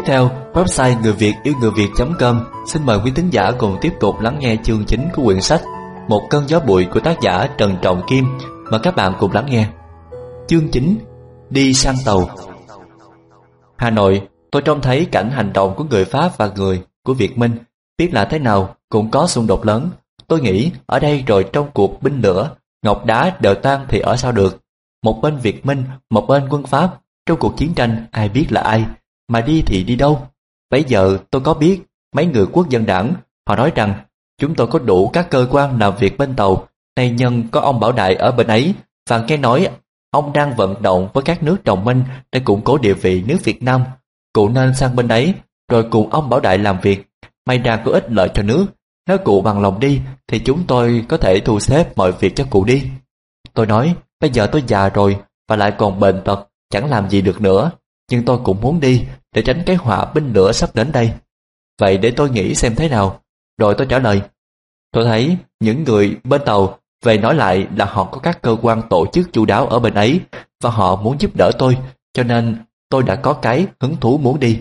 Tiếp theo, website người Việt yêu người Việt.com xin mời quý thính giả cùng tiếp tục lắng nghe chương chính của quyển sách Một cơn gió bụi của tác giả Trần Trọng Kim. mà các bạn cùng lắng nghe. Chương chính Đi sang tàu Hà Nội, tôi trông thấy cảnh hành động của người Pháp và người của Việt Minh. Biết là thế nào, cũng có xung đột lớn. Tôi nghĩ ở đây rồi trong cuộc binh lửa, ngọc đá đều tan thì ở sao được. Một bên Việt Minh, một bên quân Pháp. Trong cuộc chiến tranh, ai biết là ai mà đi thì đi đâu? Bây giờ tôi có biết mấy người quốc dân đảng, họ nói rằng chúng tôi có đủ các cơ quan làm việc bên tàu, nay nhân có ông Bảo Đại ở bên ấy, và nghe nói ông đang vận động với các nước đồng minh để củng cố địa vị nước Việt Nam. Cụ nên sang bên ấy, rồi cùng ông Bảo Đại làm việc, may ra có ích lợi cho nước. Nếu cụ bằng lòng đi, thì chúng tôi có thể thu xếp mọi việc cho cụ đi. Tôi nói, bây giờ tôi già rồi, và lại còn bệnh tật, chẳng làm gì được nữa. Nhưng tôi cũng muốn đi, để tránh cái họa binh lửa sắp đến đây. Vậy để tôi nghĩ xem thế nào. Rồi tôi trả lời. Tôi thấy những người bên tàu về nói lại là họ có các cơ quan tổ chức chu đáo ở bên ấy và họ muốn giúp đỡ tôi, cho nên tôi đã có cái hứng thú muốn đi.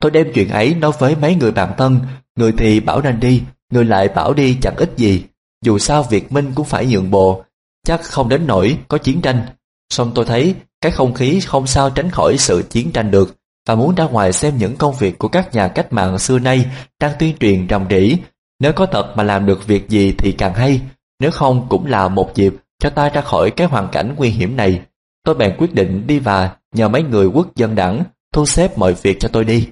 Tôi đem chuyện ấy nói với mấy người bạn thân, người thì bảo nên đi, người lại bảo đi chẳng ít gì. Dù sao Việt Minh cũng phải nhượng bộ, chắc không đến nỗi có chiến tranh. Xong tôi thấy cái không khí không sao tránh khỏi sự chiến tranh được, và muốn ra ngoài xem những công việc của các nhà cách mạng xưa nay đang tuyên truyền rầm rĩ. Nếu có thật mà làm được việc gì thì càng hay, nếu không cũng là một dịp cho ta ra khỏi cái hoàn cảnh nguy hiểm này. Tôi bèn quyết định đi và nhờ mấy người quốc dân đảng thu xếp mọi việc cho tôi đi.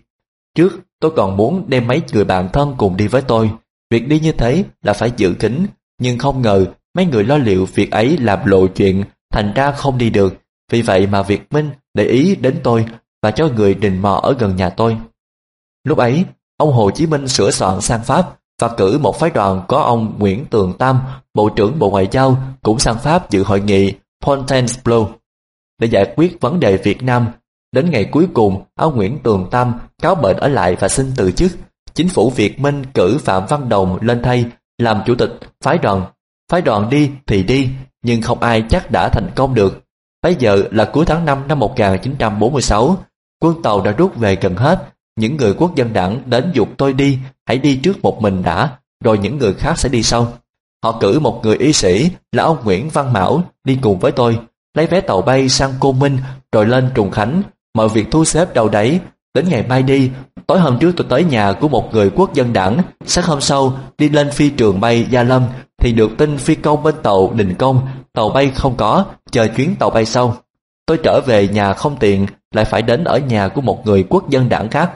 Trước, tôi còn muốn đem mấy người bạn thân cùng đi với tôi. Việc đi như thế là phải giữ kín, nhưng không ngờ mấy người lo liệu việc ấy làm lộ chuyện, thành ra không đi được. Vì vậy mà Việt Minh để ý đến tôi và cho người đình mò ở gần nhà tôi. Lúc ấy, ông Hồ Chí Minh sửa soạn sang Pháp và cử một phái đoàn có ông Nguyễn Tường Tam, Bộ trưởng Bộ Ngoại giao, cũng sang Pháp dự hội nghị Fontainebleau để giải quyết vấn đề Việt Nam. Đến ngày cuối cùng, ông Nguyễn Tường Tam cáo bệnh ở lại và xin từ chức. Chính phủ Việt Minh cử Phạm Văn Đồng lên thay làm chủ tịch phái đoàn. Phái đoàn đi thì đi, nhưng không ai chắc đã thành công được. Bây giờ là cuối tháng 5 năm 1946, quân tàu đã rút về gần hết. Những người quốc dân đảng đến dục tôi đi, hãy đi trước một mình đã, rồi những người khác sẽ đi sau. Họ cử một người y sĩ là ông Nguyễn Văn Mão đi cùng với tôi, lấy vé tàu bay sang Cô Minh rồi lên Trùng Khánh. Mọi việc thu xếp đầu đấy, đến ngày mai đi, tối hôm trước tôi tới nhà của một người quốc dân đảng, sáng hôm sau đi lên phi trường bay Gia Lâm thì được tin phi công bên tàu đình công, tàu bay không có, chờ chuyến tàu bay sau. Tôi trở về nhà không tiện, lại phải đến ở nhà của một người quốc dân đảng khác.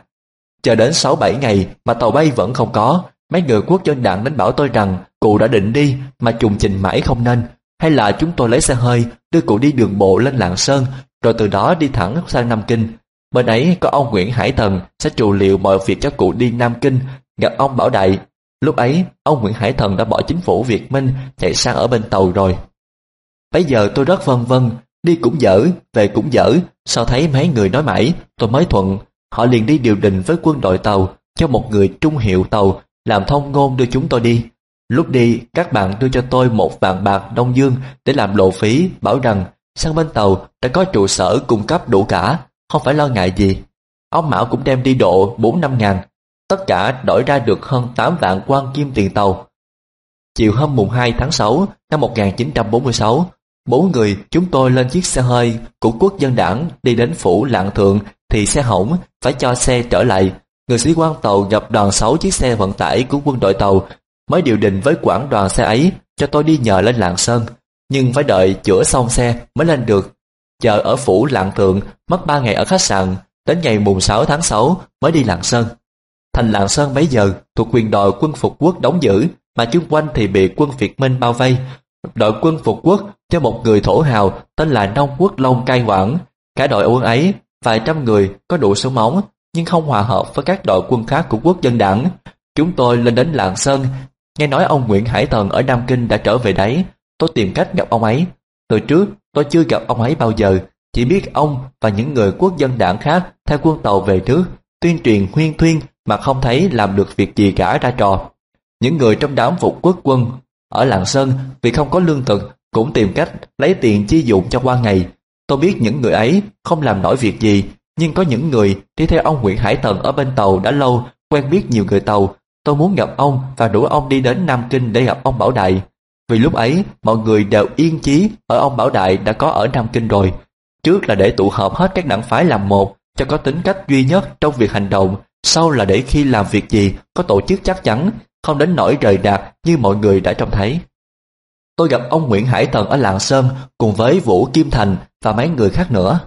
Chờ đến 6-7 ngày mà tàu bay vẫn không có, mấy người quốc dân đảng đến bảo tôi rằng cụ đã định đi mà trùng trình mãi không nên, hay là chúng tôi lấy xe hơi đưa cụ đi đường bộ lên Lạng Sơn, rồi từ đó đi thẳng sang Nam Kinh. Bên ấy có ông Nguyễn Hải Thần sẽ trụ liệu mọi việc cho cụ đi Nam Kinh, gặp ông Bảo Đại Lúc ấy, ông Nguyễn Hải Thần đã bỏ chính phủ Việt Minh chạy sang ở bên tàu rồi. Bây giờ tôi rất vân vân, đi cũng dở, về cũng dở, sao thấy mấy người nói mãi, tôi mới thuận. Họ liền đi điều đình với quân đội tàu, cho một người trung hiệu tàu, làm thông ngôn đưa chúng tôi đi. Lúc đi, các bạn đưa cho tôi một vạn bạc Đông Dương để làm lộ phí, bảo rằng sang bên tàu đã có trụ sở cung cấp đủ cả, không phải lo ngại gì. Ông Mão cũng đem đi độ 4-5 ngàn, Tất cả đổi ra được hơn 8 vạn quan kim tiền tàu. Chiều hôm mùng 2 tháng 6 năm 1946, bốn người chúng tôi lên chiếc xe hơi của quốc dân đảng đi đến phủ Lạng Thượng thì xe hỏng, phải cho xe trở lại. Người sĩ quan tàu gặp đoàn 6 chiếc xe vận tải của quân đội tàu mới điều định với quản đoàn xe ấy cho tôi đi nhờ lên Lạng Sơn. Nhưng phải đợi chữa xong xe mới lên được. Chờ ở phủ Lạng Thượng mất 3 ngày ở khách sạn, đến ngày mùng 6 tháng 6 mới đi Lạng Sơn. Thành Lạng Sơn bấy giờ thuộc quyền đội quân phục quốc đóng giữ, mà chung quanh thì bị quân Việt Minh bao vây. Đội quân phục quốc cho một người thổ hào tên là Nông Quốc Long cai quản. Cả đội quân ấy, vài trăm người có đủ số máu nhưng không hòa hợp với các đội quân khác của quốc dân đảng. Chúng tôi lên đến Lạng Sơn, nghe nói ông Nguyễn Hải Thần ở Nam Kinh đã trở về đấy. Tôi tìm cách gặp ông ấy. Từ trước, tôi chưa gặp ông ấy bao giờ, chỉ biết ông và những người quốc dân đảng khác theo quân tàu về trước, tuyên truyền huyên thuyên mà không thấy làm được việc gì cả ra trò. Những người trong đám phục quốc quân ở Lạng Sơn vì không có lương thực cũng tìm cách lấy tiền chi dụng cho qua ngày. Tôi biết những người ấy không làm nổi việc gì, Nhưng có những người đi theo ông Nguyễn Hải Tần ở bên tàu đã lâu, quen biết nhiều người tàu. Tôi muốn gặp ông và rủ ông đi đến Nam Kinh để gặp ông Bảo Đại. Vì lúc ấy, mọi người đều yên chí ở ông Bảo Đại đã có ở Nam Kinh rồi. Trước là để tụ hợp hết các đảng phái làm một, cho có tính cách duy nhất trong việc hành động. Sau là để khi làm việc gì có tổ chức chắc chắn, không đến nỗi rời đạt như mọi người đã trông thấy. Tôi gặp ông Nguyễn Hải Tần ở Lạng Sơn cùng với Vũ Kim Thành và mấy người khác nữa.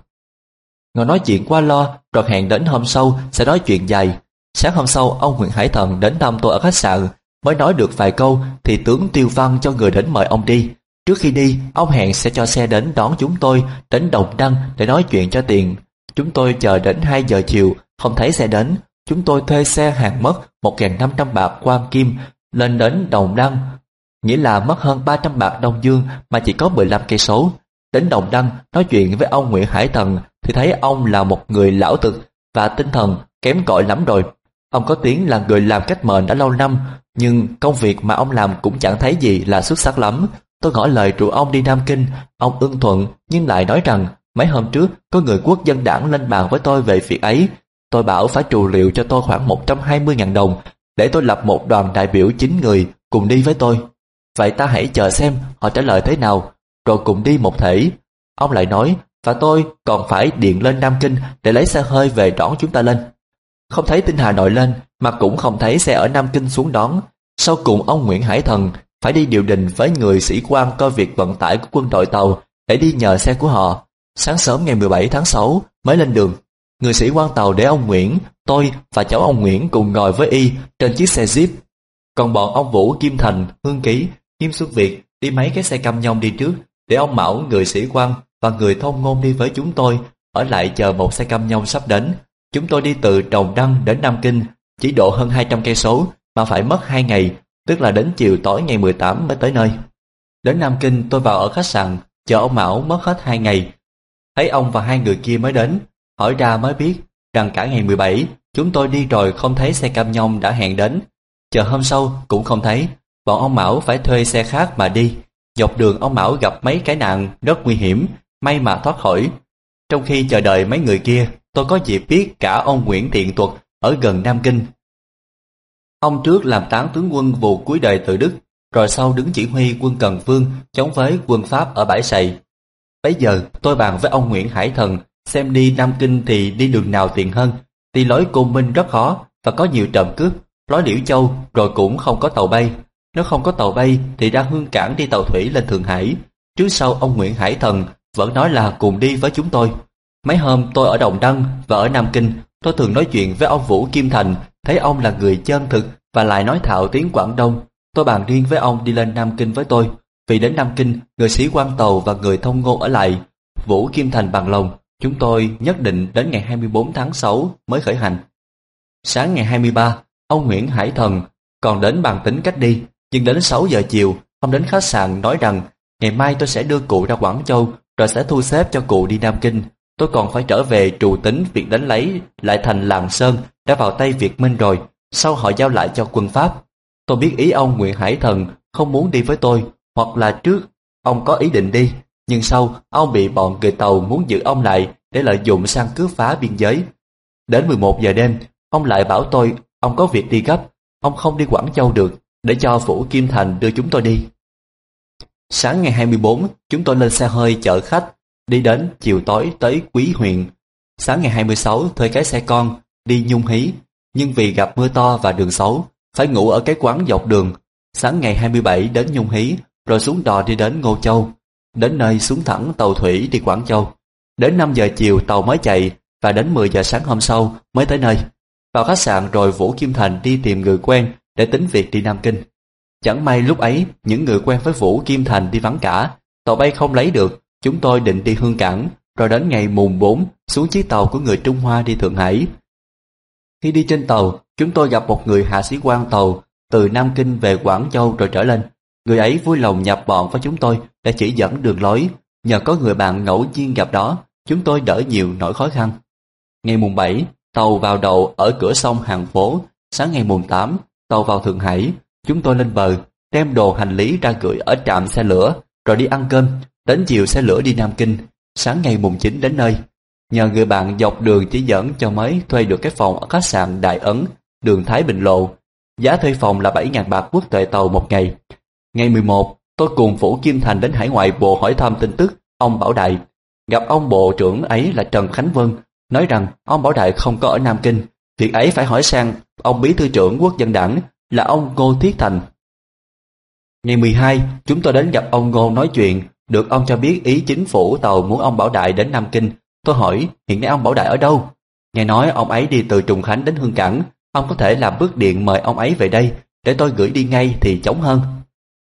Ngồi nói chuyện qua lo, rồi hẹn đến hôm sau sẽ nói chuyện dài. Sáng hôm sau, ông Nguyễn Hải Thần đến thăm tôi ở khách sạn. Mới nói được vài câu thì tướng Tiêu Văn cho người đến mời ông đi. Trước khi đi, ông hẹn sẽ cho xe đến đón chúng tôi đến Đồng Đăng để nói chuyện cho tiền. Chúng tôi chờ đến 2 giờ chiều, không thấy xe đến. Chúng tôi thuê xe hàng mất 1.500 bạc quan kim lên đến Đồng Đăng. Nghĩa là mất hơn 300 bạc Đông Dương mà chỉ có 15 cây số. Đến Đồng Đăng nói chuyện với ông Nguyễn Hải Thần thì thấy ông là một người lão thực và tinh thần kém cỏi lắm rồi. Ông có tiếng là người làm cách mệnh đã lâu năm, nhưng công việc mà ông làm cũng chẳng thấy gì là xuất sắc lắm. Tôi ngỏ lời rủ ông đi Nam Kinh, ông ưng thuận nhưng lại nói rằng mấy hôm trước có người quốc dân đảng lên bàn với tôi về việc ấy. Tôi bảo phải trù liệu cho tôi khoảng 120.000 đồng để tôi lập một đoàn đại biểu 9 người cùng đi với tôi. Vậy ta hãy chờ xem họ trả lời thế nào, rồi cùng đi một thể. Ông lại nói và tôi còn phải điện lên Nam Kinh để lấy xe hơi về đón chúng ta lên. Không thấy tin Hà Nội lên, mà cũng không thấy xe ở Nam Kinh xuống đón. Sau cùng ông Nguyễn Hải Thần phải đi điều đình với người sĩ quan coi việc vận tải của quân đội tàu để đi nhờ xe của họ. Sáng sớm ngày 17 tháng 6 mới lên đường. Người sĩ quan tàu để ông Nguyễn, tôi và cháu ông Nguyễn cùng ngồi với y trên chiếc xe Jeep. Còn bọn ông Vũ, Kim Thành, Hương Ký, Kim Xuân Việt đi mấy cái xe cam nhông đi trước để ông Mão, người sĩ quan và người thông ngôn đi với chúng tôi, ở lại chờ một xe cam nhông sắp đến. Chúng tôi đi từ Đồng Đăng đến Nam Kinh, chỉ độ hơn 200 cây số mà phải mất 2 ngày, tức là đến chiều tối ngày 18 mới tới nơi. Đến Nam Kinh tôi vào ở khách sạn, chờ ông Mão mất hết 2 ngày. Thấy ông và hai người kia mới đến, hỏi ra mới biết rằng cả ngày 17 chúng tôi đi rồi không thấy xe cam nhông đã hẹn đến. Chờ hôm sau cũng không thấy, bọn ông Mão phải thuê xe khác mà đi. Dọc đường ông Mão gặp mấy cái nạn rất nguy hiểm, may mà thoát khỏi. Trong khi chờ đợi mấy người kia, tôi có dịp biết cả ông Nguyễn Thiện Tuật ở gần Nam Kinh. Ông trước làm tán tướng quân vụ cuối đời từ Đức, rồi sau đứng chỉ huy quân Cần Vương chống với quân Pháp ở bãi Sậy. Bây giờ tôi bàn với ông Nguyễn Hải Thần xem đi Nam Kinh thì đi đường nào tiện hơn. Thì lối Côn Minh rất khó và có nhiều trộm cướp, lối Liễu Châu rồi cũng không có tàu bay. Nếu không có tàu bay thì ra Hương Cảng đi tàu thủy lên Thượng Hải. Trước sau ông Nguyễn Hải Thần vẫn nói là cùng đi với chúng tôi. Mấy hôm tôi ở Đồng Đăng và ở Nam Kinh, tôi thường nói chuyện với ông Vũ Kim Thành, thấy ông là người chân thực và lại nói thạo tiếng Quảng Đông. Tôi bàn riêng với ông đi lên Nam Kinh với tôi. Vì đến Nam Kinh, người sĩ quan tàu và người thông ngôn ở lại. Vũ Kim Thành bằng lòng, chúng tôi nhất định đến ngày 24 tháng 6 mới khởi hành. Sáng ngày 23, ông Nguyễn Hải Thần còn đến bàn tính cách đi, nhưng đến 6 giờ chiều, ông đến khách sạn nói rằng ngày mai tôi sẽ đưa cụ ra Quảng Châu rồi sẽ thu xếp cho cụ đi Nam Kinh. Tôi còn phải trở về trù tính việc đánh lấy lại thành Làng Sơn đã vào tay Việt Minh rồi, sau họ giao lại cho quân Pháp. Tôi biết ý ông Nguyễn Hải Thần không muốn đi với tôi, hoặc là trước ông có ý định đi, nhưng sau ông bị bọn người Tàu muốn giữ ông lại để lợi dụng sang cướp phá biên giới. Đến 11 giờ đêm, ông lại bảo tôi ông có việc đi gấp, ông không đi Quảng Châu được, để cho Phủ Kim Thành đưa chúng tôi đi. Sáng ngày 24, chúng tôi lên xe hơi chở khách, đi đến chiều tối tới Quý huyện. Sáng ngày 26, thuê cái xe con, đi Nhung Hí, nhưng vì gặp mưa to và đường xấu, phải ngủ ở cái quán dọc đường. Sáng ngày 27 đến Nhung Hí, rồi xuống đò đi đến Ngô Châu. Đến nơi xuống thẳng tàu thủy đi Quảng Châu. Đến 5 giờ chiều tàu mới chạy và đến 10 giờ sáng hôm sau mới tới nơi. Vào khách sạn rồi Vũ Kim Thành đi tìm người quen để tính việc đi Nam Kinh. Chẳng may lúc ấy, những người quen với Vũ Kim Thành đi vắng cả, tàu bay không lấy được, chúng tôi định đi Hương Cảng, rồi đến ngày mùng 4 xuống chiếc tàu của người Trung Hoa đi Thượng Hải. Khi đi trên tàu, chúng tôi gặp một người hạ sĩ quan tàu từ Nam Kinh về Quảng Châu rồi trở lên. Người ấy vui lòng nhập bọn với chúng tôi để chỉ dẫn đường lối. Nhờ có người bạn ngẫu nhiên gặp đó, chúng tôi đỡ nhiều nỗi khó khăn. Ngày mùng 7, tàu vào đầu ở cửa sông Hàng Phố. Sáng ngày mùng 8, tàu vào Thượng Hải. Chúng tôi lên bờ, đem đồ hành lý ra gửi ở trạm xe lửa, rồi đi ăn cơm, đến chiều xe lửa đi Nam Kinh, sáng ngày mùng 9 đến nơi. nhờ người bạn dọc đường chỉ dẫn cho mới thuê được cái phòng ở khách sạn Đại Ấn, đường Thái Bình Lộ. Giá thuê phòng là 7.000 bạc quốc tệ tàu một ngày. Ngày 11, tôi cùng Phủ Kim Thành đến hải ngoại bộ hỏi thăm tin tức ông Bảo Đại. Gặp ông bộ trưởng ấy là Trần Khánh Vân, nói rằng ông Bảo Đại không có ở Nam Kinh. Việc ấy phải hỏi sang ông bí thư trưởng quốc dân đảng là ông Ngô Thiết Thành. Ngày 12, chúng tôi đến gặp ông Ngô nói chuyện, được ông cho biết ý chính phủ tàu muốn ông Bảo Đại đến Nam Kinh. Tôi hỏi, hiện nay ông Bảo Đại ở đâu? Nghe nói ông ấy đi từ Trùng Khánh đến Hương Cảng, ông có thể làm bước điện mời ông ấy về đây, để tôi gửi đi ngay thì chống hơn.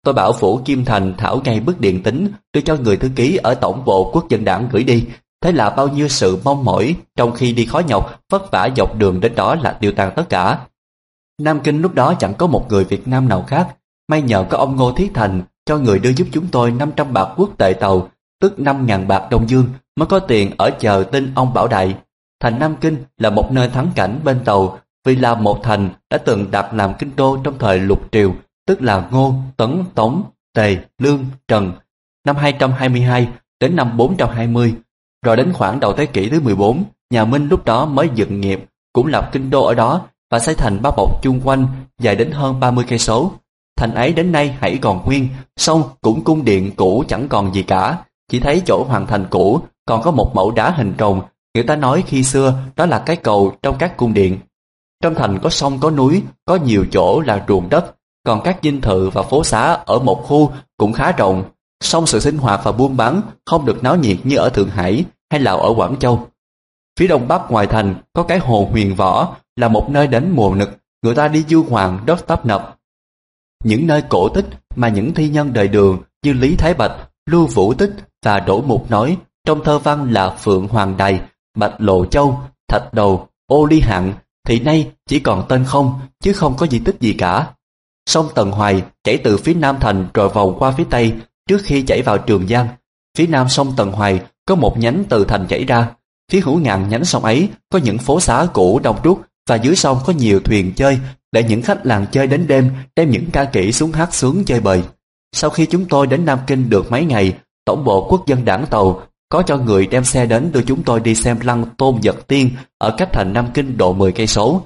Tôi bảo phủ Kim Thành thảo ngay bức điện tính đưa cho người thư ký ở tổng bộ quốc dân đảng gửi đi. Thế là bao nhiêu sự mong mỏi trong khi đi khó nhọc, vất vả dọc đường đến đó là tiêu tan tất cả. Nam Kinh lúc đó chẳng có một người Việt Nam nào khác. May nhờ có ông Ngô Thiết Thành cho người đưa giúp chúng tôi 500 bạc quốc tệ tàu, tức 5.000 bạc Đông Dương mới có tiền ở chờ tin ông Bảo Đại. Thành Nam Kinh là một nơi thắng cảnh bên tàu vì là một thành đã từng đặt làm kinh đô trong thời lục triều tức là Ngô, Tấn, Tống, Tề, Lương, Trần, năm 222 đến năm 420, rồi đến khoảng đầu thế kỷ thứ 14, nhà Minh lúc đó mới dựng nghiệp, cũng lập kinh đô ở đó và xây thành bao bọc chung quanh dài đến hơn 30 cây số. Thành ấy đến nay hãy còn nguyên, song cũng cung điện cũ chẳng còn gì cả, chỉ thấy chỗ hoàng thành cũ còn có một mẫu đá hình tròn, người ta nói khi xưa đó là cái cầu trong các cung điện. Trong thành có sông có núi, có nhiều chỗ là ruộng đất, còn các dinh thự và phố xá ở một khu cũng khá rộng, song sự sinh hoạt và buôn bán không được náo nhiệt như ở Thượng Hải hay là ở Quảng Châu. Phía đông bắc ngoài thành có cái hồ huyền võ là một nơi đến mùa nực, người ta đi du hoàng rất tấp nập. Những nơi cổ tích mà những thi nhân đời đường như Lý Thái Bạch, Lưu Vũ Tích và Đỗ Mục nói trong thơ văn là Phượng Hoàng Đài, Bạch Lộ Châu, Thạch Đầu, Ô Ly Hạng thì nay chỉ còn tên không chứ không có di tích gì cả. Sông Tần Hoài chảy từ phía Nam Thành rồi vòng qua phía Tây trước khi chảy vào Trường Giang. Phía Nam sông Tần Hoài có một nhánh từ thành chảy ra. Phía hữu ngạn nhánh sông ấy có những phố xá cũ đông đúc và dưới sông có nhiều thuyền chơi để những khách làng chơi đến đêm đem những ca kỹ xuống hát sướng chơi bời. Sau khi chúng tôi đến Nam Kinh được mấy ngày, Tổng bộ Quốc dân đảng tàu có cho người đem xe đến đưa chúng tôi đi xem lăng Tôn vật Tiên ở cách thành Nam Kinh độ 10 cây số.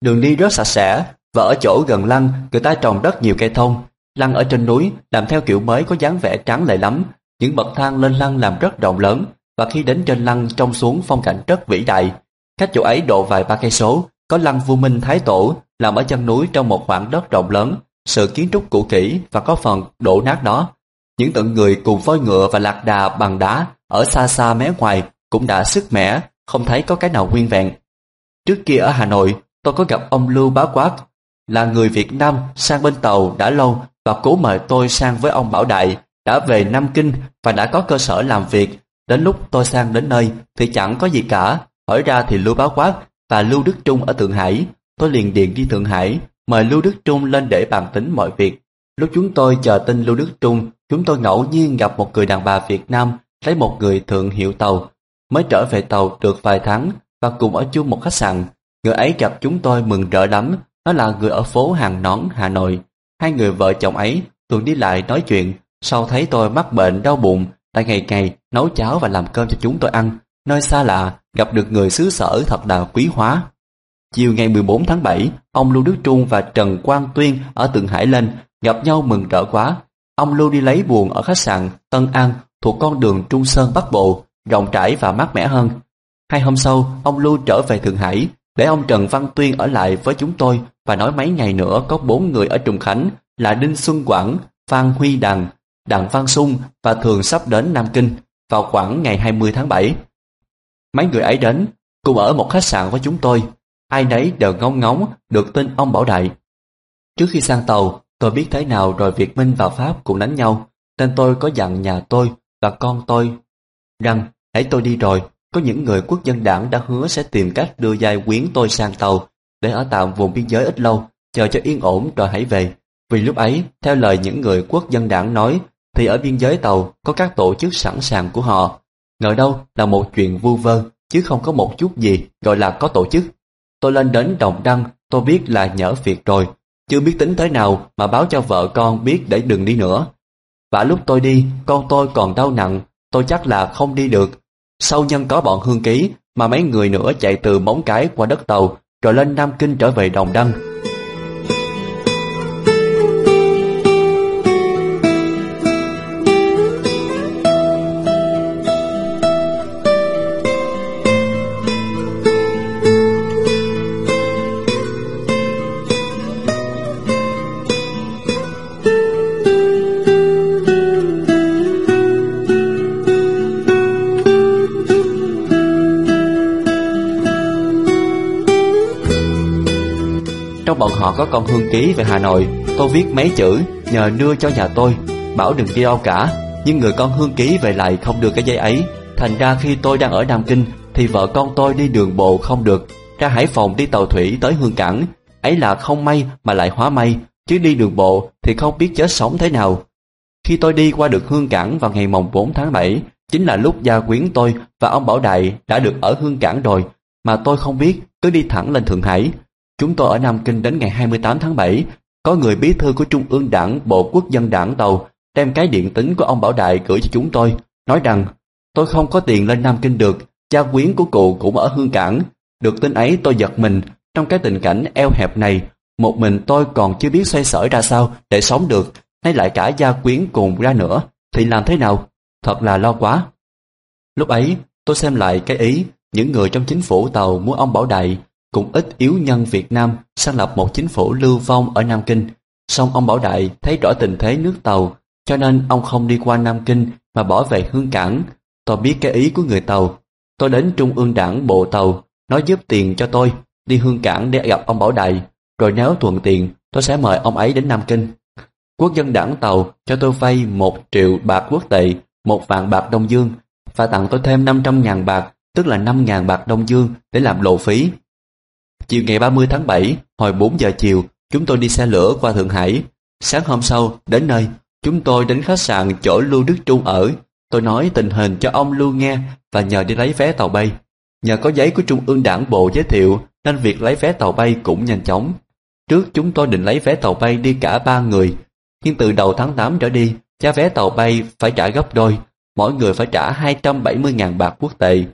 Đường đi rất sạch sẽ, và ở chỗ gần lăng người ta trồng rất nhiều cây thông. Lăng ở trên núi làm theo kiểu mới có dáng vẻ trắng lệ lắm. Những bậc thang lên lăng làm rất rộng lớn và khi đến trên lăng trông xuống phong cảnh rất vĩ đại. Cách chỗ ấy độ vài ba cây số có lăng vua Minh Thái Tổ làm ở chân núi trong một khoảng đất rộng lớn, sự kiến trúc cũ kỹ và có phần đổ nát đó. Những tượng người cùng voi ngựa và lạc đà bằng đá ở xa xa mé ngoài cũng đã sức mẻ, không thấy có cái nào nguyên vẹn. Trước kia ở Hà Nội, tôi có gặp ông Lưu Bá Quát, là người Việt Nam sang bên tàu đã lâu và cố mời tôi sang với ông Bảo Đại, đã về Nam Kinh và đã có cơ sở làm việc. Đến lúc tôi sang đến nơi thì chẳng có gì cả, hỏi ra thì Lưu Bá Quát và Lưu Đức Trung ở Thượng Hải. Tôi liền điện đi Thượng Hải, mời Lưu Đức Trung lên để bàn tính mọi việc. Lúc chúng tôi chờ tin Lưu Đức Trung, chúng tôi ngẫu nhiên gặp một người đàn bà Việt Nam lấy một người thượng hiệu tàu. Mới trở về tàu được vài tháng và cùng ở chung một khách sạn. Người ấy gặp chúng tôi mừng rỡ lắm nó là người ở phố Hàng Nón, Hà Nội. Hai người vợ chồng ấy thường đi lại nói chuyện, sau thấy tôi mắc bệnh đau bụng, lại ngày ngày nấu cháo và làm cơm cho chúng tôi ăn. Nơi xa lạ, gặp được người xứ sở thật là quý hóa. Chiều ngày 14 tháng 7, ông Lưu Đức Trung và Trần Quang Tuyên ở Tượng Hải lên, gặp nhau mừng rỡ quá. Ông Lưu đi lấy buồn ở khách sạn Tân An thuộc con đường Trung Sơn Bắc Bộ, rộng rãi và mát mẻ hơn. Hai hôm sau, ông Lưu trở về Thượng Hải, để ông Trần Văn Tuyên ở lại với chúng tôi và nói mấy ngày nữa có bốn người ở Trùng Khánh là Đinh Xuân Quảng, Phan Huy Đằng, Đặng Văn Sung và thường sắp đến Nam Kinh vào khoảng ngày 20 tháng 7. Mấy người ấy đến, cùng ở một khách sạn với chúng tôi. Ai nấy đều ngóng ngóng được tin ông Bảo Đại. Trước khi sang tàu, tôi biết thế nào rồi Việt Minh và Pháp cũng đánh nhau, nên tôi có dặn nhà tôi và con tôi rằng hãy tôi đi rồi có những người quốc dân đảng đã hứa sẽ tìm cách đưa giai quyến tôi sang tàu để ở tạm vùng biên giới ít lâu, chờ cho yên ổn rồi hãy về. Vì lúc ấy, theo lời những người quốc dân đảng nói, thì ở biên giới tàu có các tổ chức sẵn sàng của họ. Ngờ đâu là một chuyện vu vơ, chứ không có một chút gì gọi là có tổ chức. Tôi lên đến Đồng Đăng, tôi biết là nhỡ việc rồi, chưa biết tính thế nào mà báo cho vợ con biết để đừng đi nữa. Và lúc tôi đi, con tôi còn đau nặng, tôi chắc là không đi được, sau nhân có bọn hương ký, mà mấy người nữa chạy từ móng cái qua đất tàu, rồi lên Nam Kinh trở về Đồng Đăng. Có con Hương Ký về Hà Nội, Tôi viết mấy chữ nhờ đưa cho nhà tôi. Bảo đừng đi đâu cả, Nhưng người con Hương Ký về lại không được cái giấy ấy. Thành ra khi tôi đang ở Nam Kinh, Thì vợ con tôi đi đường bộ không được, Ra Hải Phòng đi tàu thủy tới Hương Cảng. Ấy là không may mà lại hóa may, Chứ đi đường bộ thì không biết chết sống thế nào. Khi tôi đi qua được Hương Cảng vào ngày mồng 4 tháng 7 Chính là lúc gia quyến tôi và ông Bảo Đại đã được ở Hương Cảng rồi, Mà tôi không biết cứ đi thẳng lên Thượng Hải. Chúng tôi ở Nam Kinh đến ngày 28 tháng 7, có người bí thư của Trung ương Đảng Bộ Quốc dân Đảng Tàu đem cái điện tính của ông Bảo Đại gửi cho chúng tôi, nói rằng tôi không có tiền lên Nam Kinh được, gia quyến của cụ cũng ở Hương Cảng. Được tin ấy tôi giật mình, trong cái tình cảnh eo hẹp này, một mình tôi còn chưa biết xoay sở ra sao để sống được, hay lại cả gia quyến cùng ra nữa, thì làm thế nào? Thật là lo quá. Lúc ấy, tôi xem lại cái ý, những người trong chính phủ tàu muốn ông Bảo Đại cũng ít yếu nhân Việt Nam sáng lập một chính phủ lưu vong ở Nam Kinh. Song ông Bảo Đại thấy rõ tình thế nước Tàu, cho nên ông không đi qua Nam Kinh mà bỏ về Hương Cảng. Tôi biết cái ý của người Tàu. Tôi đến Trung ương đảng Bộ Tàu, nói giúp tiền cho tôi, đi Hương Cảng để gặp ông Bảo Đại, rồi nếu thuận tiền, tôi sẽ mời ông ấy đến Nam Kinh. Quốc dân đảng Tàu cho tôi vay một triệu bạc quốc tệ, một vạn bạc Đông Dương, và tặng tôi thêm 500 ngàn bạc, tức là 5 ngàn bạc Đông Dương để làm lộ phí. Chiều ngày 30 tháng 7, hồi 4 giờ chiều, chúng tôi đi xe lửa qua Thượng Hải. Sáng hôm sau, đến nơi, chúng tôi đến khách sạn chỗ Lưu Đức Trung ở. Tôi nói tình hình cho ông Lưu nghe và nhờ đi lấy vé tàu bay. Nhờ có giấy của Trung ương đảng bộ giới thiệu nên việc lấy vé tàu bay cũng nhanh chóng. Trước chúng tôi định lấy vé tàu bay đi cả ba người, nhưng từ đầu tháng 8 trở đi, giá vé tàu bay phải trả gấp đôi, mỗi người phải trả 270.000 bạc quốc tệ.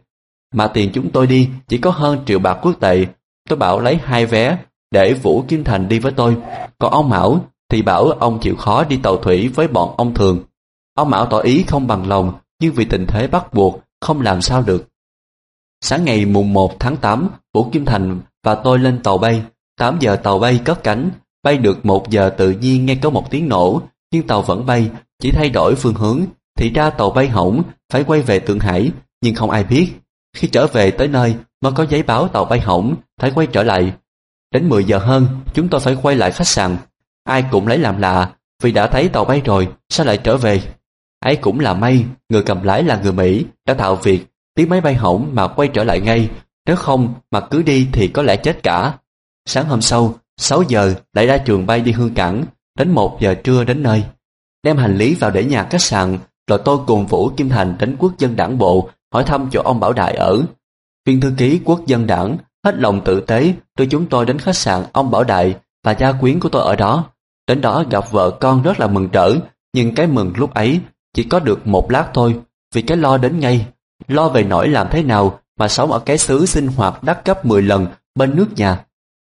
Mà tiền chúng tôi đi chỉ có hơn triệu bạc quốc tệ Tôi bảo lấy hai vé để Vũ Kim Thành đi với tôi. Còn ông Mão thì bảo ông chịu khó đi tàu thủy với bọn ông Thường. Ông Mão tỏ ý không bằng lòng nhưng vì tình thế bắt buộc không làm sao được. Sáng ngày mùng 1 tháng 8, Vũ Kim Thành và tôi lên tàu bay. 8 giờ tàu bay cất cánh, bay được 1 giờ tự nhiên nghe có một tiếng nổ, nhưng tàu vẫn bay, chỉ thay đổi phương hướng, thì ra tàu bay hỏng, phải quay về Tượng Hải, nhưng không ai biết. Khi trở về tới nơi, mà có giấy báo tàu bay hỏng, phải quay trở lại. Đến 10 giờ hơn, chúng tôi phải quay lại khách sạn. Ai cũng lấy làm lạ, vì đã thấy tàu bay rồi, sao lại trở về? Ấy cũng là may, người cầm lái là người Mỹ, đã tạo việc, tiếng máy bay hỏng mà quay trở lại ngay. Nếu không mà cứ đi thì có lẽ chết cả. Sáng hôm sau, 6 giờ lại ra trường bay đi Hương Cảng, đến 1 giờ trưa đến nơi. Đem hành lý vào để nhà khách sạn, rồi tôi cùng Vũ Kim Thành đến quốc dân đảng bộ hỏi thăm chỗ ông Bảo Đại ở. Viên thư ký quốc dân đảng hết lòng tử tế đưa chúng tôi đến khách sạn ông Bảo Đại và gia quyến của tôi ở đó. Đến đó gặp vợ con rất là mừng rỡ, nhưng cái mừng lúc ấy chỉ có được một lát thôi, vì cái lo đến ngay. Lo về nỗi làm thế nào mà sống ở cái xứ sinh hoạt đắt gấp 10 lần bên nước nhà.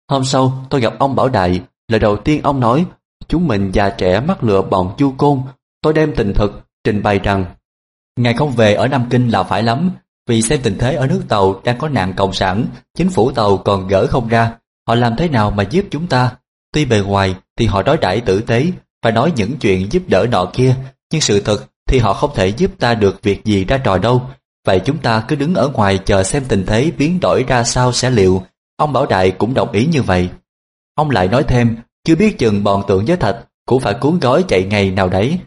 Hôm sau tôi gặp ông Bảo Đại, lời đầu tiên ông nói, chúng mình già trẻ mắc lựa bọn chu côn. Tôi đem tình thực, trình bày rằng, Ngài không về ở Nam Kinh là phải lắm, vì xem tình thế ở nước Tàu đang có nạn cộng sản, chính phủ Tàu còn gỡ không ra, họ làm thế nào mà giúp chúng ta? Tuy bề ngoài thì họ đối đãi tử tế và nói những chuyện giúp đỡ nọ kia, nhưng sự thật thì họ không thể giúp ta được việc gì ra trò đâu. Vậy chúng ta cứ đứng ở ngoài chờ xem tình thế biến đổi ra sao sẽ liệu. Ông Bảo Đại cũng đồng ý như vậy. Ông lại nói thêm, chưa biết chừng bọn tượng giới thạch cũng phải cuốn gói chạy ngày nào đấy.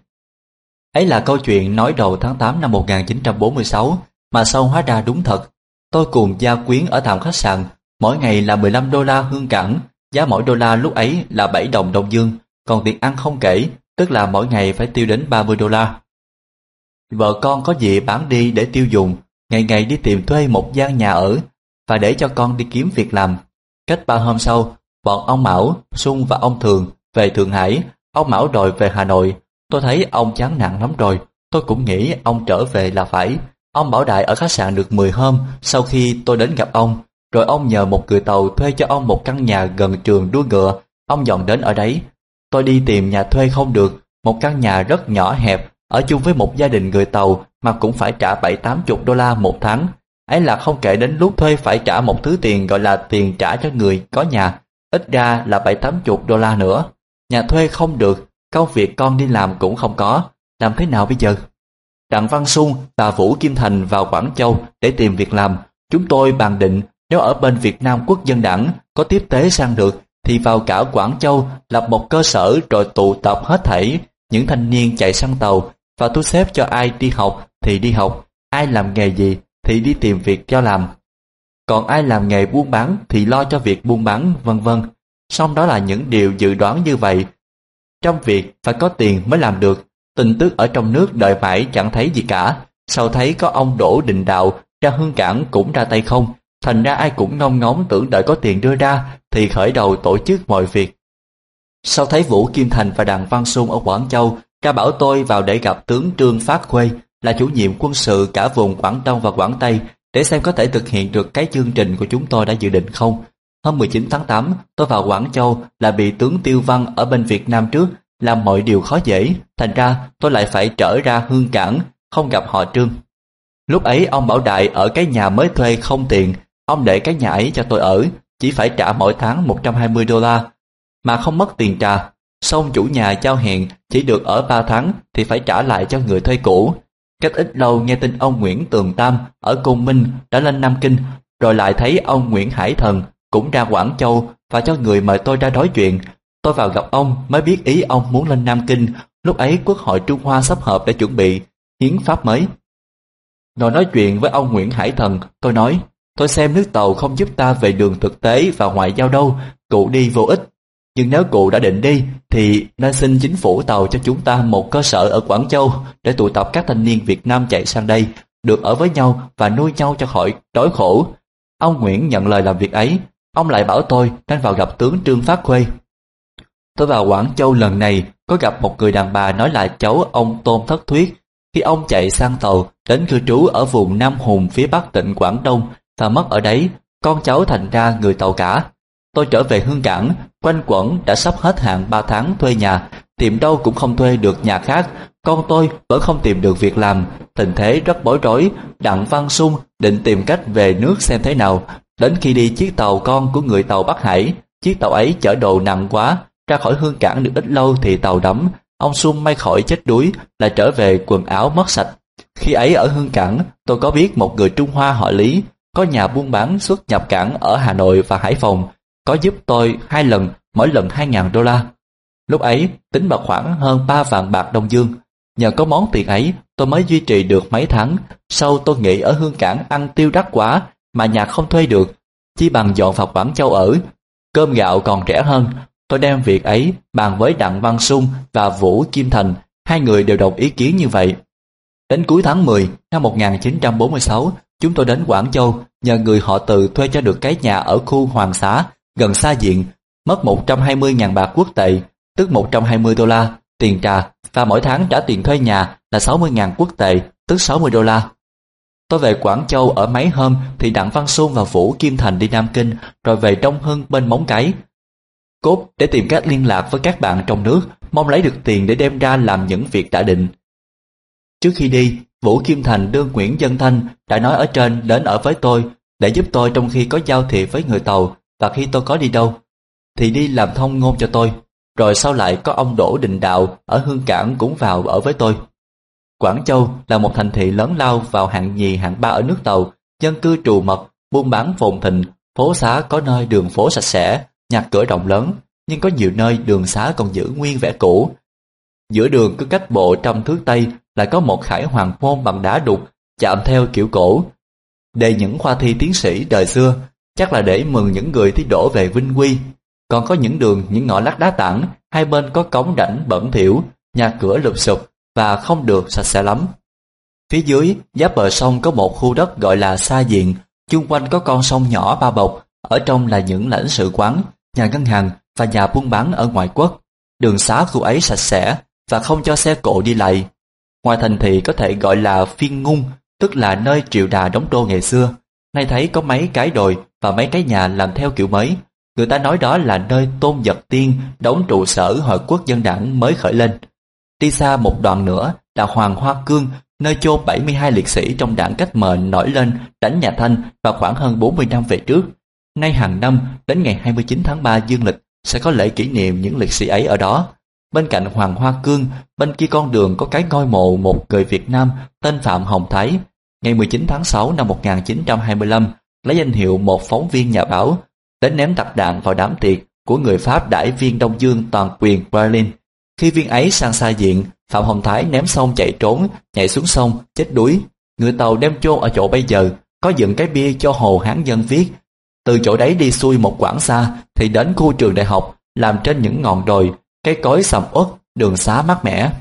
Ấy là câu chuyện nói đầu tháng 8 năm 1946 mà sau hóa ra đúng thật. Tôi cùng gia quyến ở tạm khách sạn, mỗi ngày là 15 đô la hương cảng, giá mỗi đô la lúc ấy là 7 đồng Đông Dương, còn tiền ăn không kể, tức là mỗi ngày phải tiêu đến 30 đô la. Vợ con có gì bán đi để tiêu dùng, ngày ngày đi tìm thuê một gian nhà ở và để cho con đi kiếm việc làm. Cách ba hôm sau, bọn ông Mão, Xuân và ông Thường về Thượng Hải, ông Mão đòi về Hà Nội. Tôi thấy ông chán nặng lắm rồi, tôi cũng nghĩ ông trở về là phải, Ông Bảo Đại ở khách sạn được 10 hôm sau khi tôi đến gặp ông, rồi ông nhờ một người tàu thuê cho ông một căn nhà gần trường đua ngựa, ông dọn đến ở đấy. Tôi đi tìm nhà thuê không được, một căn nhà rất nhỏ hẹp, ở chung với một gia đình người tàu mà cũng phải trả 7-80 đô la một tháng. Ấy là không kể đến lúc thuê phải trả một thứ tiền gọi là tiền trả cho người có nhà, ít ra là 7-80 đô la nữa. Nhà thuê không được, công việc con đi làm cũng không có, làm thế nào bây giờ? Đặng Văn Xuân và Vũ Kim Thành vào Quảng Châu để tìm việc làm. Chúng tôi bàn định nếu ở bên Việt Nam Quốc dân đảng có tiếp tế sang được thì vào cả Quảng Châu lập một cơ sở rồi tụ tập hết thảy những thanh niên chạy sang tàu và thu xếp cho ai đi học thì đi học, ai làm nghề gì thì đi tìm việc cho làm. Còn ai làm nghề buôn bán thì lo cho việc buôn bán, vân vân. Song đó là những điều dự đoán như vậy. Trong việc phải có tiền mới làm được, Tin tức ở trong nước đợi mãi chẳng thấy gì cả. Sau thấy có ông Đỗ Đình Đạo ra hương cảng cũng ra tay không. Thành ra ai cũng ngông ngóng tưởng đợi có tiền đưa ra thì khởi đầu tổ chức mọi việc. Sau thấy Vũ Kim Thành và Đặng Văn Xuân ở Quảng Châu ra bảo tôi vào để gặp tướng Trương Phát Khuê là chủ nhiệm quân sự cả vùng Quảng Đông và Quảng Tây để xem có thể thực hiện được cái chương trình của chúng tôi đã dự định không. Hôm 19 tháng 8, tôi vào Quảng Châu là bị tướng Tiêu Văn ở bên Việt Nam trước làm mọi điều khó dễ, thành ra tôi lại phải trở ra hương cảng, không gặp họ Trương. Lúc ấy ông Bảo Đại ở cái nhà mới thuê không tiền, ông để cái nhà ấy cho tôi ở, chỉ phải trả mỗi tháng 120 đô la, mà không mất tiền trả. Xong chủ nhà giao hẹn chỉ được ở 3 tháng thì phải trả lại cho người thuê cũ. Cách ít lâu nghe tin ông Nguyễn Tường Tam ở Côn Minh đã lên Nam Kinh, rồi lại thấy ông Nguyễn Hải Thần cũng ra Quảng Châu và cho người mời tôi ra nói chuyện Tôi vào gặp ông mới biết ý ông muốn lên Nam Kinh, lúc ấy Quốc hội Trung Hoa sắp hợp để chuẩn bị hiến pháp mới. Rồi nói chuyện với ông Nguyễn Hải Thần, tôi nói, tôi xem nước tàu không giúp ta về đường thực tế và ngoại giao đâu, cụ đi vô ích. Nhưng nếu cụ đã định đi, thì nên xin chính phủ tàu cho chúng ta một cơ sở ở Quảng Châu để tụ tập các thanh niên Việt Nam chạy sang đây, được ở với nhau và nuôi nhau cho khỏi đói khổ. Ông Nguyễn nhận lời làm việc ấy, ông lại bảo tôi nên vào gặp tướng Trương Phát Khuê Tôi vào Quảng Châu lần này có gặp một người đàn bà nói là cháu ông Tôn Thất Thuyết. Khi ông chạy sang tàu đến cư trú ở vùng Nam Hùng phía bắc tỉnh Quảng Đông và mất ở đấy, con cháu thành ra người tàu cả. Tôi trở về Hương Cảng, quanh quẩn đã sắp hết hạn 3 tháng thuê nhà, tìm đâu cũng không thuê được nhà khác. Con tôi vẫn không tìm được việc làm, tình thế rất bối rối. Đặng Văn Sung định tìm cách về nước xem thế nào. Đến khi đi chiếc tàu con của người tàu Bắc Hải, chiếc tàu ấy chở đồ nặng quá, ra khỏi hương cảng được ít lâu thì tàu đắm, ông Xuân may khỏi chết đuối, lại trở về quần áo mất sạch. Khi ấy ở hương cảng, tôi có biết một người Trung Hoa họ Lý, có nhà buôn bán xuất nhập cảng ở Hà Nội và Hải Phòng, có giúp tôi hai lần, mỗi lần 2.000 đô la. Lúc ấy, tính bạc khoảng hơn 3 vạn bạc Đông Dương. Nhờ có món tiền ấy, tôi mới duy trì được mấy tháng. Sau tôi nghĩ ở hương cảng ăn tiêu đắt quá, mà nhà không thuê được, chỉ bằng dọn vào Quảng Châu ở. Cơm gạo còn rẻ hơn, Tôi đem việc ấy bàn với Đặng Văn Sung và Vũ Kim Thành, hai người đều đồng ý kiến như vậy. Đến cuối tháng 10 năm 1946, chúng tôi đến Quảng Châu nhờ người họ từ thuê cho được cái nhà ở khu Hoàng Xá, gần xa diện, mất 120.000 bạc quốc tệ, tức 120 đô la, tiền trà, và mỗi tháng trả tiền thuê nhà là 60.000 quốc tệ, tức 60 đô la. Tôi về Quảng Châu ở mấy hôm thì Đặng Văn Xuân và Vũ Kim Thành đi Nam Kinh, rồi về Đông Hưng bên Móng Cái, Cốt để tìm cách liên lạc với các bạn trong nước, mong lấy được tiền để đem ra làm những việc đã định. Trước khi đi, Vũ Kim Thành đưa Nguyễn Dân Thanh đã nói ở trên đến ở với tôi để giúp tôi trong khi có giao thiệp với người tàu và khi tôi có đi đâu, thì đi làm thông ngôn cho tôi. Rồi sau lại có ông Đỗ Đình Đạo ở Hương Cảng cũng vào ở với tôi. Quảng Châu là một thành thị lớn lao vào hạng nhì hạng ba ở nước tàu, dân cư trù mật, buôn bán phồn thịnh, phố xá có nơi đường phố sạch sẽ, Nhà cửa rộng lớn, nhưng có nhiều nơi đường xá còn giữ nguyên vẻ cũ. Giữa đường cứ cách bộ trong thứ Tây lại có một khải hoàng môn bằng đá đục, chạm theo kiểu cổ. Đề những khoa thi tiến sĩ đời xưa, chắc là để mừng những người thi đổ về vinh quy. Còn có những đường, những ngõ lát đá tảng, hai bên có cống rãnh bẩn thỉu, nhà cửa lụp sụp và không được sạch sẽ lắm. Phía dưới, giáp bờ sông có một khu đất gọi là Sa Diện, chung quanh có con sông nhỏ ba bọc, ở trong là những lãnh sự quán, nhà ngân hàng và nhà buôn bán ở ngoại quốc. Đường xá khu ấy sạch sẽ và không cho xe cộ đi lại. Ngoài thành thị có thể gọi là phiên ngung, tức là nơi triệu đà đóng đô ngày xưa. Nay thấy có mấy cái đồi và mấy cái nhà làm theo kiểu mới. Người ta nói đó là nơi Tôn vật Tiên đóng trụ sở Hội quốc dân đảng mới khởi lên. Đi xa một đoạn nữa là Hoàng Hoa Cương, nơi chôn 72 liệt sĩ trong đảng cách mệnh nổi lên đánh nhà Thanh vào khoảng hơn 40 năm về trước. Nay hàng năm, đến ngày 29 tháng 3 dương lịch, sẽ có lễ kỷ niệm những liệt sĩ ấy ở đó. Bên cạnh Hoàng Hoa Cương, bên kia con đường có cái ngôi mộ một người Việt Nam tên Phạm Hồng Thái. Ngày 19 tháng 6 năm 1925, lấy danh hiệu một phóng viên nhà báo, đến ném tập đạn vào đám tiệc của người Pháp đại viên Đông Dương toàn quyền Berlin. Khi viên ấy sang xa diện, Phạm Hồng Thái ném xong chạy trốn, nhảy xuống sông, chết đuối. Người Tàu đem chôn ở chỗ bây giờ, có dựng cái bia cho Hồ Hán Dân viết. Từ chỗ đấy đi xuôi một quãng xa, thì đến khu trường đại học, làm trên những ngọn đồi, cây cối sầm uất, đường xá mát mẻ.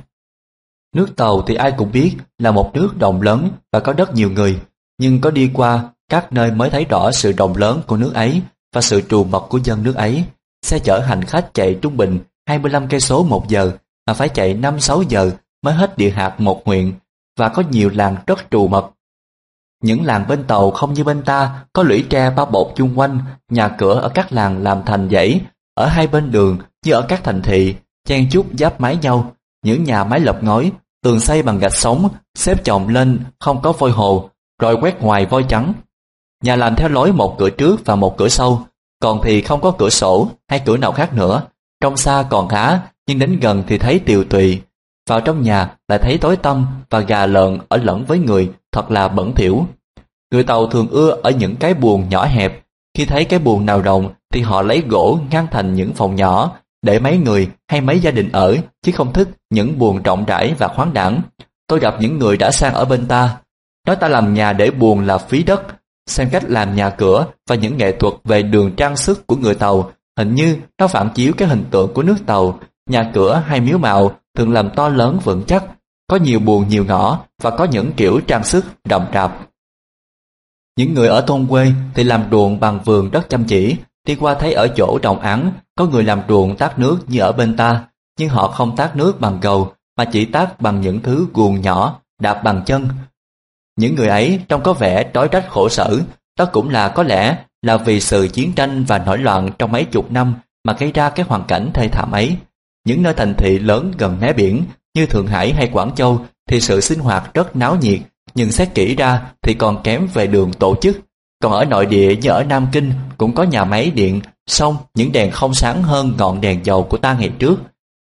Nước Tàu thì ai cũng biết là một nước rộng lớn và có rất nhiều người, nhưng có đi qua các nơi mới thấy rõ sự rộng lớn của nước ấy và sự trù mật của dân nước ấy. Xe chở hành khách chạy trung bình 25 cây số một giờ mà phải chạy 5-6 giờ mới hết địa hạt một huyện và có nhiều làng rất trù mật. Những làng bên tàu không như bên ta có lũy tre bao bột chung quanh, nhà cửa ở các làng làm thành dãy, ở hai bên đường như ở các thành thị, chen chúc giáp mái nhau, những nhà mái lợp ngói, tường xây bằng gạch sống, xếp chồng lên không có vôi hồ, rồi quét ngoài vôi trắng. Nhà làm theo lối một cửa trước và một cửa sau, còn thì không có cửa sổ hay cửa nào khác nữa. Trong xa còn khá, nhưng đến gần thì thấy tiều tùy. Vào trong nhà lại thấy tối tăm và gà lợn ở lẫn với người thật là bẩn thỉu. Người Tàu thường ưa ở những cái buồng nhỏ hẹp. Khi thấy cái buồng nào rộng thì họ lấy gỗ ngăn thành những phòng nhỏ để mấy người hay mấy gia đình ở chứ không thích những buồng rộng rãi và khoáng đẳng. Tôi gặp những người đã sang ở bên ta. Nói ta làm nhà để buồng là phí đất, xem cách làm nhà cửa và những nghệ thuật về đường trang sức của người Tàu hình như nó phản chiếu cái hình tượng của nước Tàu, nhà cửa hay miếu mạo thường làm to lớn vững chắc, có nhiều buồn nhiều ngõ và có những kiểu trang sức đậm đạp. Những người ở thôn quê thì làm ruộng bằng vườn đất chăm chỉ, đi qua thấy ở chỗ trồng án có người làm ruộng tát nước như ở bên ta, nhưng họ không tát nước bằng cầu mà chỉ tát bằng những thứ guồng nhỏ, đạp bằng chân. Những người ấy trông có vẻ trói trách khổ sở, đó cũng là có lẽ là vì sự chiến tranh và nổi loạn trong mấy chục năm mà gây ra cái hoàn cảnh thê thảm ấy. Những nơi thành thị lớn gần mé biển như Thượng Hải hay Quảng Châu thì sự sinh hoạt rất náo nhiệt, nhưng xét kỹ ra thì còn kém về đường tổ chức. Còn ở nội địa như ở Nam Kinh cũng có nhà máy điện, song những đèn không sáng hơn ngọn đèn dầu của ta ngày trước.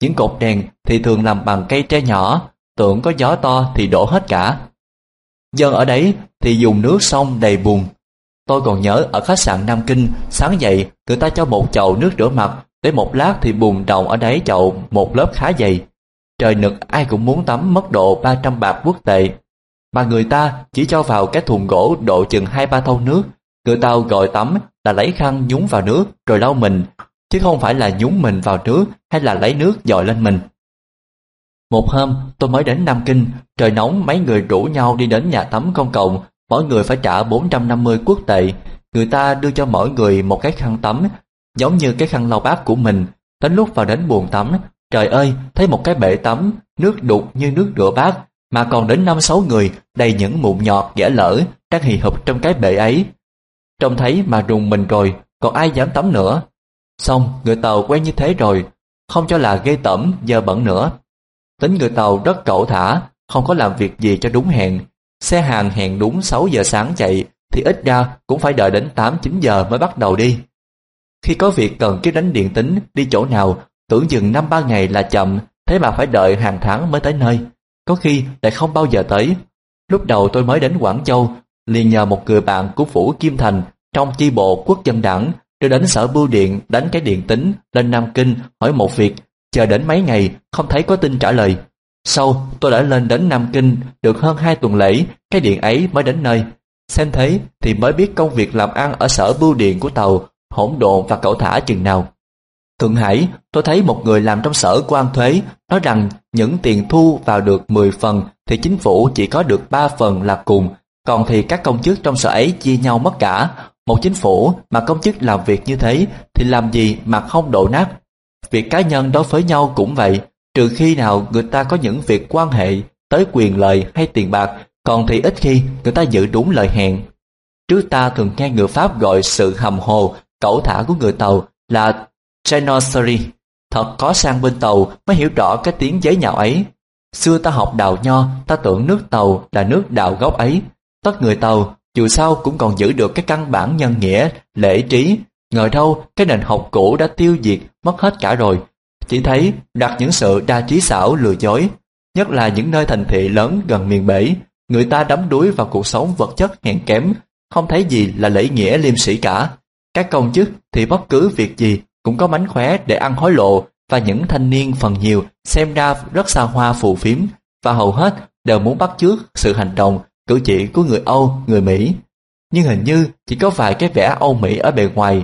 Những cột đèn thì thường làm bằng cây tre nhỏ, tưởng có gió to thì đổ hết cả. Dân ở đấy thì dùng nước sông đầy bùn. Tôi còn nhớ ở khách sạn Nam Kinh, sáng dậy người ta cho một chậu nước rửa mặt, để một lát thì bùn đồng ở đáy chậu một lớp khá dày. Trời nực ai cũng muốn tắm mất độ 300 bạc quốc tệ. Mà người ta chỉ cho vào cái thùng gỗ độ chừng hai ba thau nước. Người tao gọi tắm là lấy khăn nhúng vào nước rồi lau mình, chứ không phải là nhúng mình vào nước hay là lấy nước dội lên mình. Một hôm, tôi mới đến Nam Kinh, trời nóng mấy người rủ nhau đi đến nhà tắm công cộng, mỗi người phải trả 450 quốc tệ. Người ta đưa cho mỗi người một cái khăn tắm, giống như cái khăn lau bát của mình. Đến lúc vào đến buồng tắm, trời ơi, thấy một cái bể tắm, nước đục như nước rửa bát, mà còn đến năm sáu người đầy những mụn nhọt ghẻ lở đang hì hụp trong cái bể ấy. Trông thấy mà rùng mình rồi, còn ai dám tắm nữa. Xong, người Tàu quen như thế rồi, không cho là gây tẩm, giờ bẩn nữa. Tính người Tàu rất cẩu thả, không có làm việc gì cho đúng hẹn. Xe hàng hẹn đúng 6 giờ sáng chạy, thì ít ra cũng phải đợi đến 8-9 giờ mới bắt đầu đi. Khi có việc cần cái đánh điện tính đi chỗ nào, tưởng chừng 5-3 ngày là chậm, thế mà phải đợi hàng tháng mới tới nơi. Có khi lại không bao giờ tới. Lúc đầu tôi mới đến Quảng Châu, liền nhờ một người bạn của Phủ Kim Thành trong chi bộ quốc dân đảng đưa đến sở bưu điện đánh cái điện tính lên Nam Kinh hỏi một việc, chờ đến mấy ngày không thấy có tin trả lời. Sau tôi đã lên đến Nam Kinh được hơn hai tuần lễ, cái điện ấy mới đến nơi. Xem thế thì mới biết công việc làm ăn ở sở bưu điện của tàu hỗn độn và cẩu thả chừng nào. Thượng Hải, tôi thấy một người làm trong sở quan thuế nói rằng những tiền thu vào được 10 phần thì chính phủ chỉ có được 3 phần là cùng, còn thì các công chức trong sở ấy chia nhau mất cả. Một chính phủ mà công chức làm việc như thế thì làm gì mà không đổ nát. Việc cá nhân đối với nhau cũng vậy, trừ khi nào người ta có những việc quan hệ tới quyền lợi hay tiền bạc còn thì ít khi người ta giữ đúng lời hẹn. Trước ta thường nghe người Pháp gọi sự hầm hồ, cẩu thả của người Tàu là Genoserie. Thật có sang bên Tàu mới hiểu rõ cái tiếng giấy nhạo ấy. Xưa ta học đào nho, ta tưởng nước Tàu là nước đào gốc ấy. Tất người Tàu, dù sao cũng còn giữ được cái căn bản nhân nghĩa, lễ trí. Ngờ đâu, cái nền học cũ đã tiêu diệt, mất hết cả rồi. Chỉ thấy đặt những sự đa trí xảo lừa dối, nhất là những nơi thành thị lớn gần miền bể, người ta đắm đuối vào cuộc sống vật chất hèn kém, không thấy gì là lễ nghĩa liêm sĩ cả. Các công chức thì bất cứ việc gì cũng có mánh khóe để ăn hối lộ và những thanh niên phần nhiều xem ra rất xa hoa phù phiếm và hầu hết đều muốn bắt chước sự hành động, cử chỉ của người Âu, người Mỹ. Nhưng hình như chỉ có vài cái vẻ Âu Mỹ ở bề ngoài.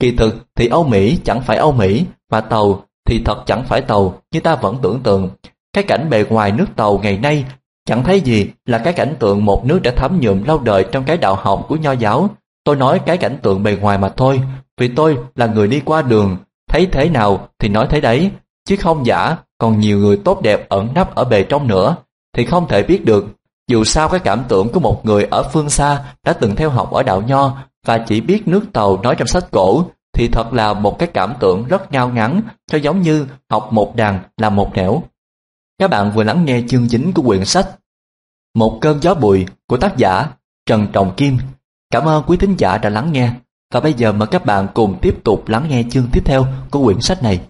Kỳ thực thì Âu Mỹ chẳng phải Âu Mỹ, mà Tàu thì thật chẳng phải Tàu như ta vẫn tưởng tượng. Cái cảnh bề ngoài nước Tàu ngày nay chẳng thấy gì là cái cảnh tượng một nước đã thấm nhuộm lâu đời trong cái đạo học của nho giáo. Tôi nói cái cảnh tượng bề ngoài mà thôi, vì tôi là người đi qua đường, thấy thế nào thì nói thế đấy, chứ không giả còn nhiều người tốt đẹp ẩn nấp ở bề trong nữa, thì không thể biết được. Dù sao cái cảm tưởng của một người ở phương xa đã từng theo học ở đạo nho và chỉ biết nước tàu nói trong sách cổ, thì thật là một cái cảm tưởng rất ngao ngắn, cho giống như học một đàn là một nẻo. Các bạn vừa lắng nghe chương chính của quyển sách Một cơn gió bụi của tác giả Trần Trọng Kim. Cảm ơn quý thính giả đã lắng nghe. Và bây giờ mời các bạn cùng tiếp tục lắng nghe chương tiếp theo của quyển sách này.